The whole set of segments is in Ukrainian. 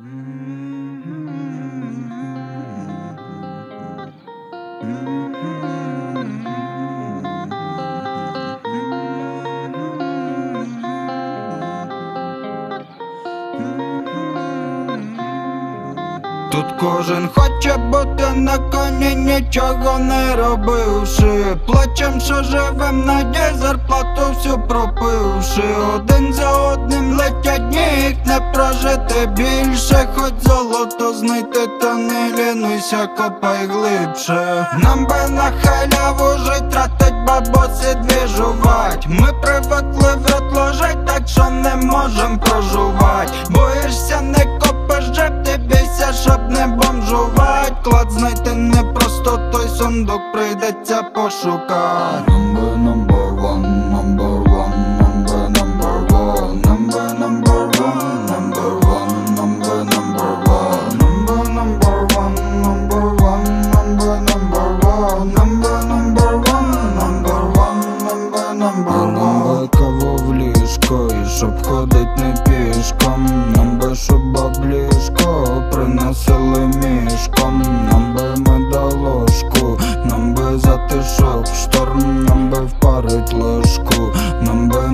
Mm. Тут кожен хоче бути на коні, нічого не робивши. Плачем, що живем на дій, зарплату всю пропивши. Один за одним летять дні, їх не прожити більше. Хоч золото знайти, та не лінуйся, копай глибше. Нам би на халяву жить, тратить бабоси двіжувать. Ми привикли в рот ложить, так що не можем проживать. Боїшся, не прийдеться пошукать. Number, number one, number one, number, number one, number, number one, number one, number, number one, number, number one, number one, number, number one, number, number one, number one, number, number one. Кого в ліжко і щоб ходить не пішком,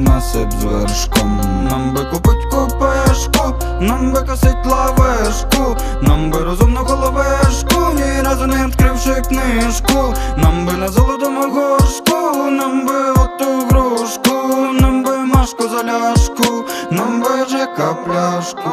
насип з вершком, нам би купить купешку, нам би косить лавешку, нам би розумну головешку, ні разу не відкривши книжку, нам би на золотому горшку, нам би оту грушку, нам би машку заляшку, нам би жека пляшку.